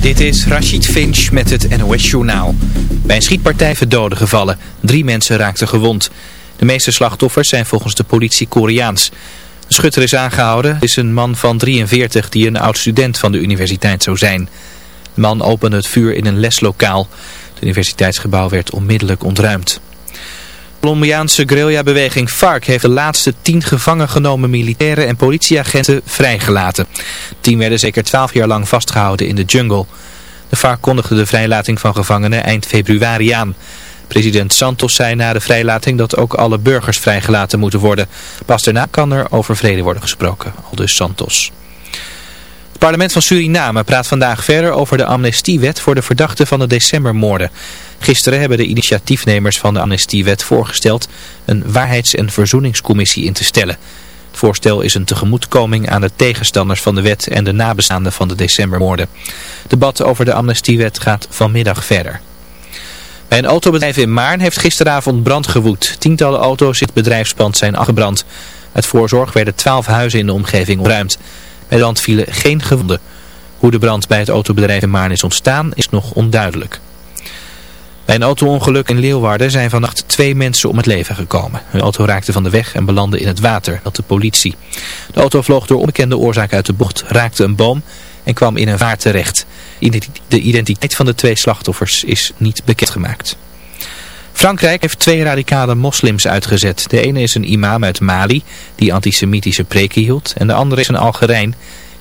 Dit is Rashid Finch met het NOS-journaal. Bij een schietpartij verdoden gevallen. Drie mensen raakten gewond. De meeste slachtoffers zijn volgens de politie Koreaans. De schutter is aangehouden. Het is een man van 43 die een oud-student van de universiteit zou zijn. De man opende het vuur in een leslokaal. Het universiteitsgebouw werd onmiddellijk ontruimd. Colombiaanse guerrilla-beweging FARC heeft de laatste tien gevangen genomen militairen en politieagenten vrijgelaten. Tien werden zeker twaalf jaar lang vastgehouden in de jungle. De FARC kondigde de vrijlating van gevangenen eind februari aan. President Santos zei na de vrijlating dat ook alle burgers vrijgelaten moeten worden. Pas daarna kan er over vrede worden gesproken, aldus Santos. Het parlement van Suriname praat vandaag verder over de amnestiewet voor de verdachten van de decembermoorden. Gisteren hebben de initiatiefnemers van de amnestiewet voorgesteld een waarheids- en verzoeningscommissie in te stellen. Het voorstel is een tegemoetkoming aan de tegenstanders van de wet en de nabestaanden van de decembermoorden. Debat over de amnestiewet gaat vanmiddag verder. Bij een autobedrijf in Maarn heeft gisteravond brand gewoed. Tientallen auto's in het bedrijfspand zijn afgebrand. Uit voorzorg werden twaalf huizen in de omgeving ontruimd. Bij de vielen geen gewonden. Hoe de brand bij het autobedrijf in Maarn is ontstaan is nog onduidelijk. Bij een auto-ongeluk in Leeuwarden zijn vannacht twee mensen om het leven gekomen. Hun auto raakte van de weg en belandde in het water, dat de politie. De auto vloog door onbekende oorzaak uit de bocht, raakte een boom en kwam in een vaart terecht. De identiteit van de twee slachtoffers is niet bekendgemaakt. Frankrijk heeft twee radicale moslims uitgezet. De ene is een imam uit Mali, die antisemitische preken hield. En de andere is een Algerijn,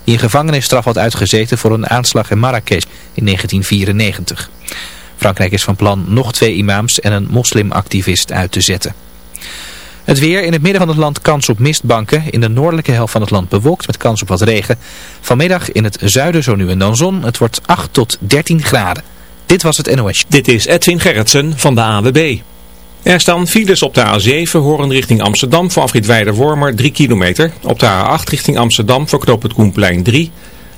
die een gevangenisstraf had uitgezeten voor een aanslag in Marrakesh in 1994. Frankrijk is van plan nog twee imams en een moslimactivist uit te zetten. Het weer in het midden van het land kans op mistbanken. In de noordelijke helft van het land bewolkt met kans op wat regen. Vanmiddag in het zuiden zo nu en dan zon. Het wordt 8 tot 13 graden. Dit was het NOS. Dit is Edwin Gerritsen van de AWB. Er staan files op de A7 horen richting Amsterdam voor afrit wormer 3 kilometer. Op de A8 richting Amsterdam voor knoop het Koenplein 3.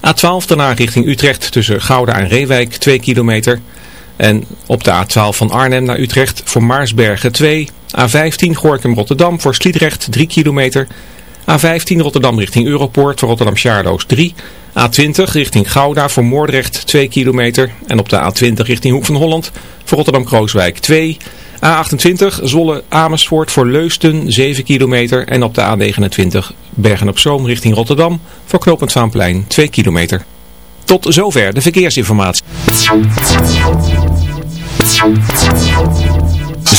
A12 daarna richting Utrecht tussen Gouda en Reewijk 2 kilometer. En op de A12 van Arnhem naar Utrecht voor Maarsbergen 2. A15 Gorkum Rotterdam voor Sliedrecht 3 kilometer. A15 Rotterdam richting Europoort voor Rotterdam Sjaardoos 3. A20 richting Gouda voor Moordrecht 2 kilometer. En op de A20 richting Hoek van Holland voor Rotterdam Krooswijk 2. A28 Zolle Amersfoort voor Leusten 7 kilometer. En op de A29 Bergen op Zoom richting Rotterdam voor Knopend Vaanplein 2 kilometer. Tot zover de verkeersinformatie.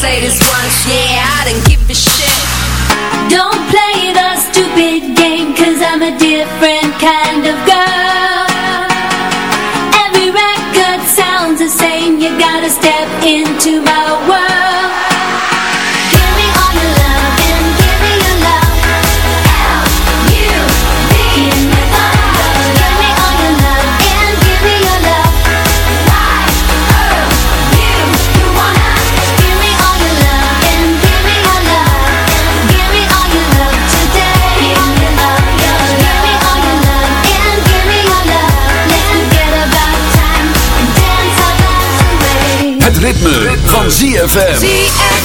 say this once, yeah, I don't give a shit. Don't play the stupid game, cause I'm a different kind of girl. Every record sounds the same, you gotta step into my world. van ZFM.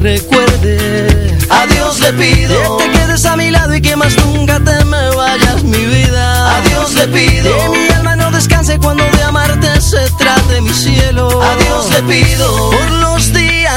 Recuerde. A Dios le pido que te quedes a mi lado y que más nunca te me vayas mi vida. A Dios le pido que mi alma no descanse cuando de amarte se trate mi cielo. A Dios le pido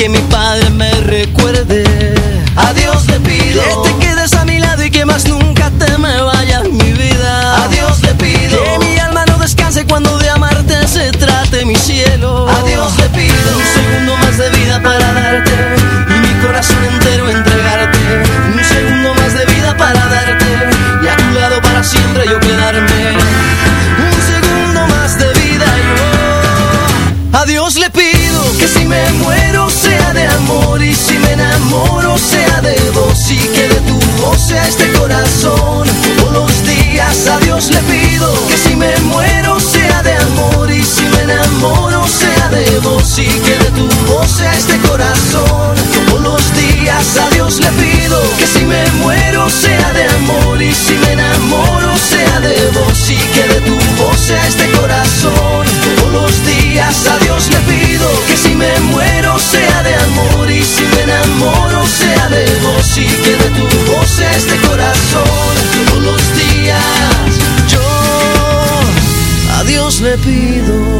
Que mi padre pido.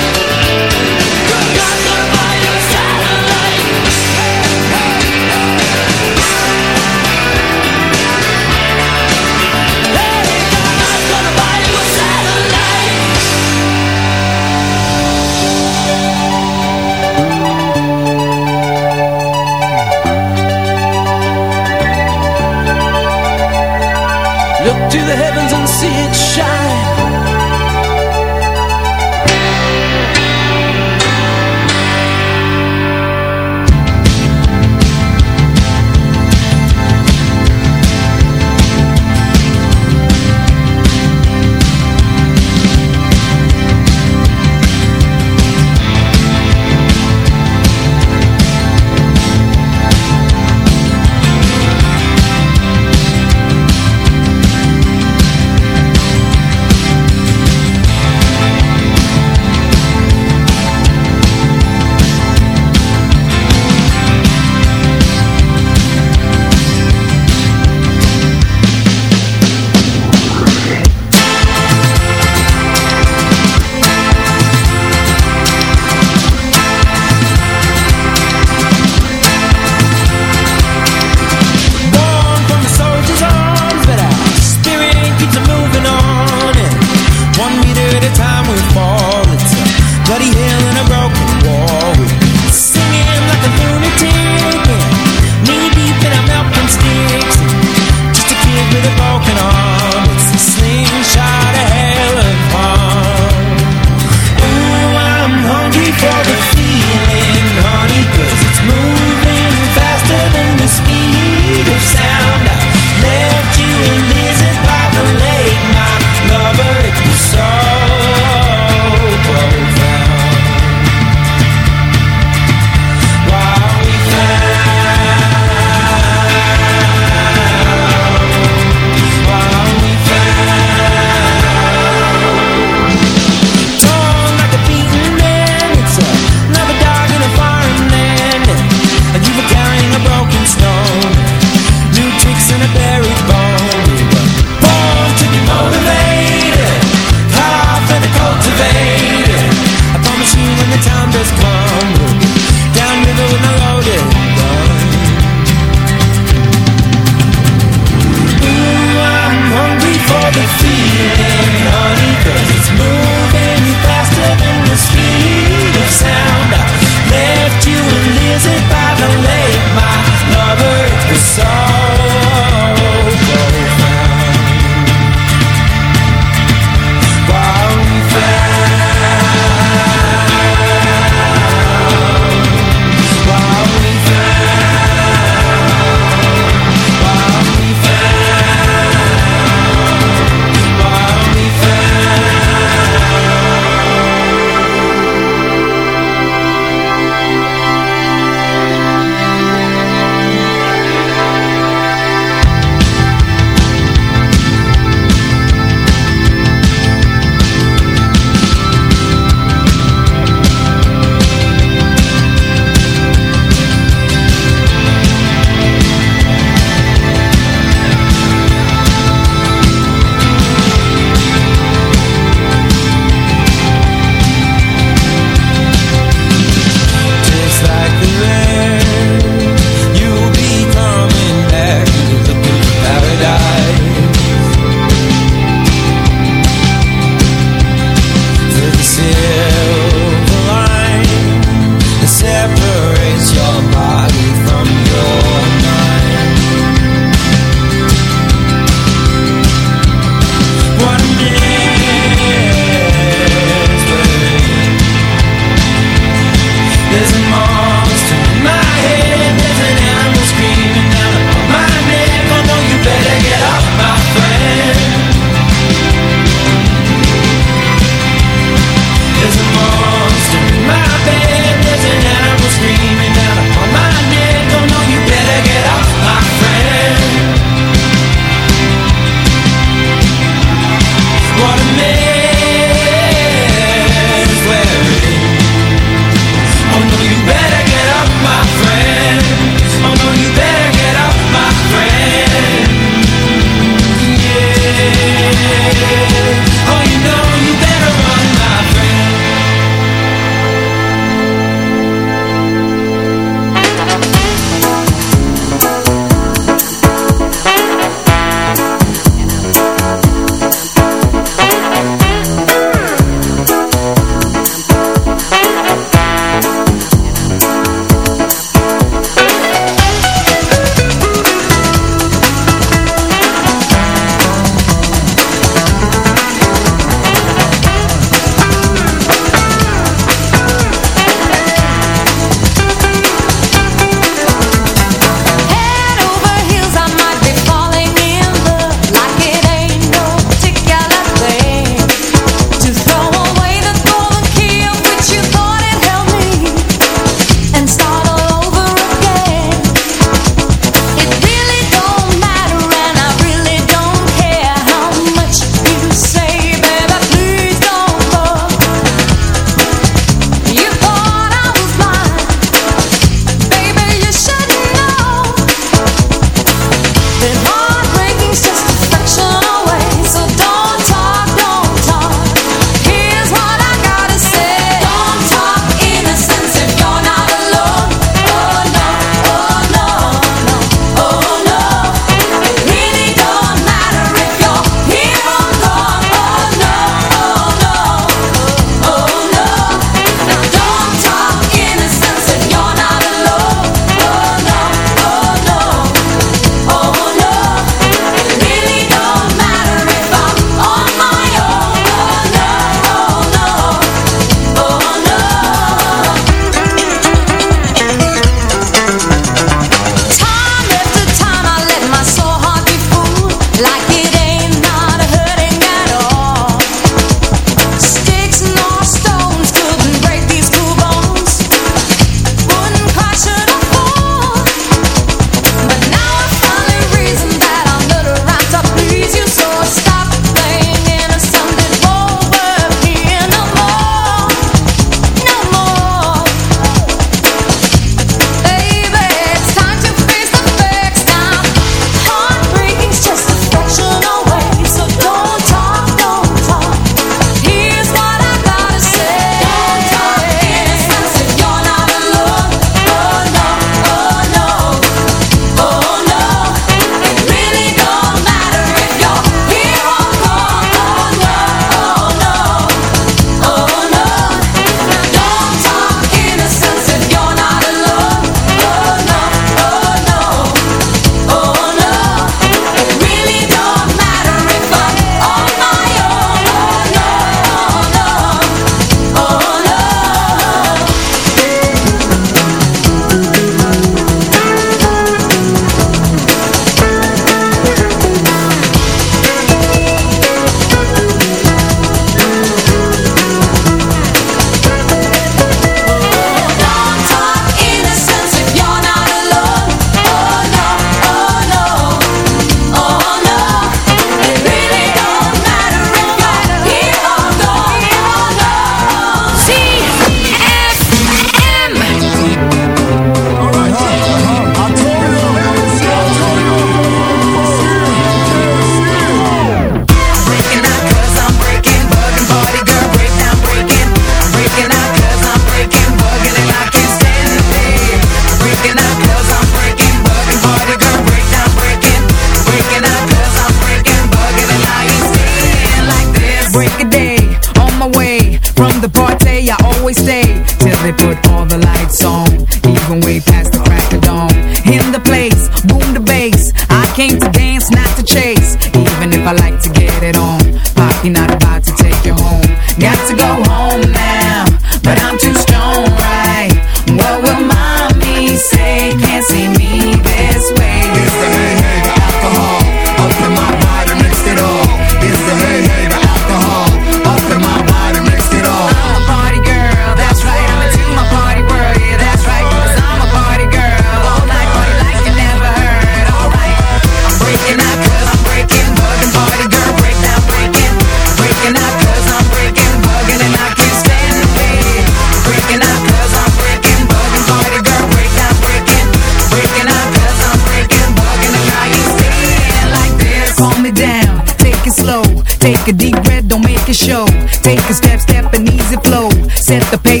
Take a deep breath, don't make it show. Take a step, step, and easy flow. Set the pace,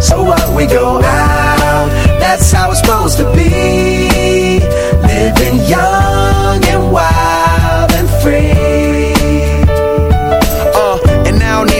So what we go out, that's how it's supposed to be. Living young and wild and free. Uh, and don't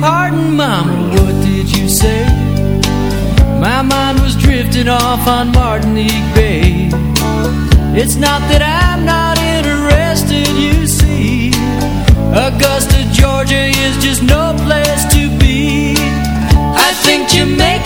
pardon, Mama, what did you say? My mind was drifting off on Martinique Bay. It's not that I'm not interested, you see. Augusta, Georgia is just no place to be. I think Jamaica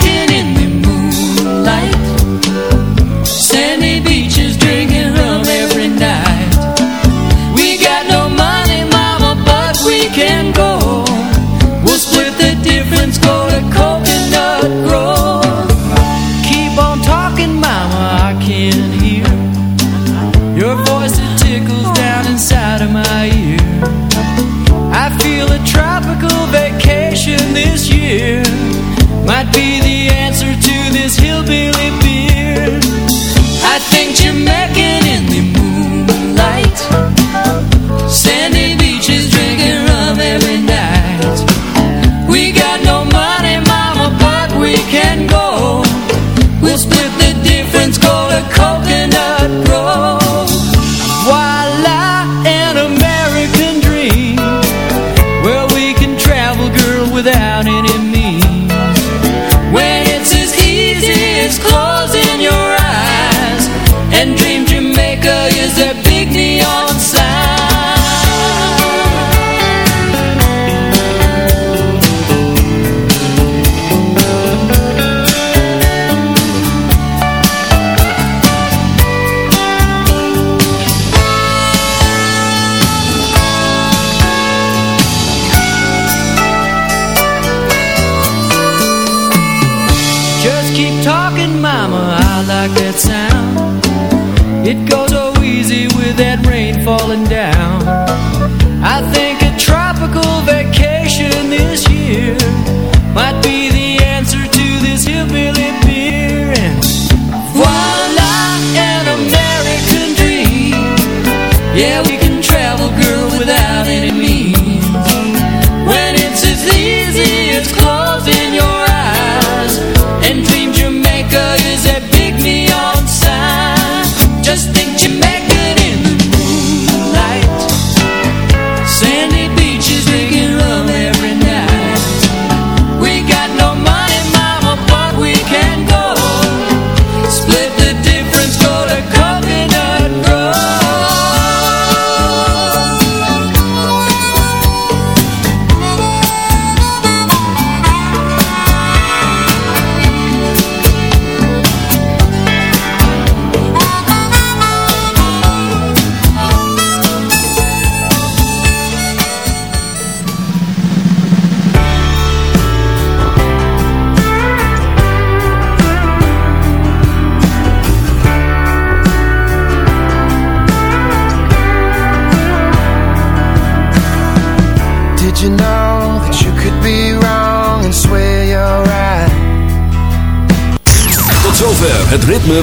It goes